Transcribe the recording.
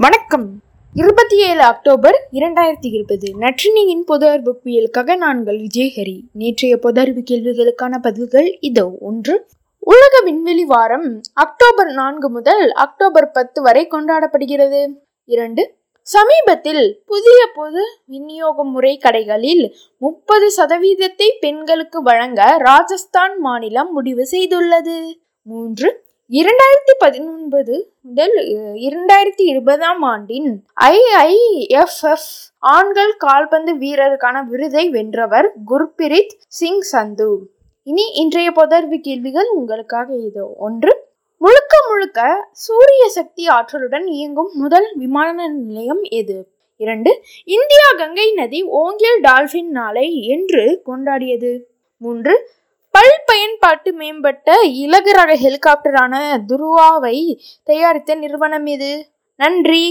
வணக்கம். இருபத்தி ஏழு அக்டோபர் இரண்டாயிரத்தி இருபது. நற்றினியின் பொது அறிவு புயலுக்காக நான்கள் விஜயஹரி. நேற்றைய பொது அறிவு கேள்விகளுக்கான பதில்கள் இதோ. ஒன்று உலக விண்வெளி வாரம் அக்டோபர் நான்கு முதல் அக்டோபர் பத்து வரை கொண்டாடப்படுகிறது. இரண்டு சமீபத்தில் புதிய பொது விநியோக முறை கடைகளில் முப்பது சதவீதத்தை பெண்களுக்கு வழங்க ராஜஸ்தான் மாநிலம் முடிவு செய்துள்ளது. மூன்று இரண்டாயிரத்தி பதினொன்பது முதல் இரண்டாயிரத்தி இருபதாம் ஆண்டின் ஐஐஎஃப்எஃப் ஆண்கள் கால்பந்து வீரருக்கான விருதை வென்றவர் குர்பிரித் சிங் சந்து. இனி இன்றைய புதர்வு கேள்விகள் உங்களுக்காக இது. ஒன்று முழுக்க முழுக்க சூரிய சக்தி ஆற்றலுடன் இயங்கும் முதல் விமான நிலையம் எது? இரண்டு இந்தியா கங்கை நதி ஓங்கியல் டால்பின் நாளை என்று கொண்டாடியது. மூன்று பல் பயன்பாட்டு மேம்பட்ட இலகு ரக ஹெலிகாப்டரான துருவாவை தயாரித்த நிறுவனம் எது நன்றி.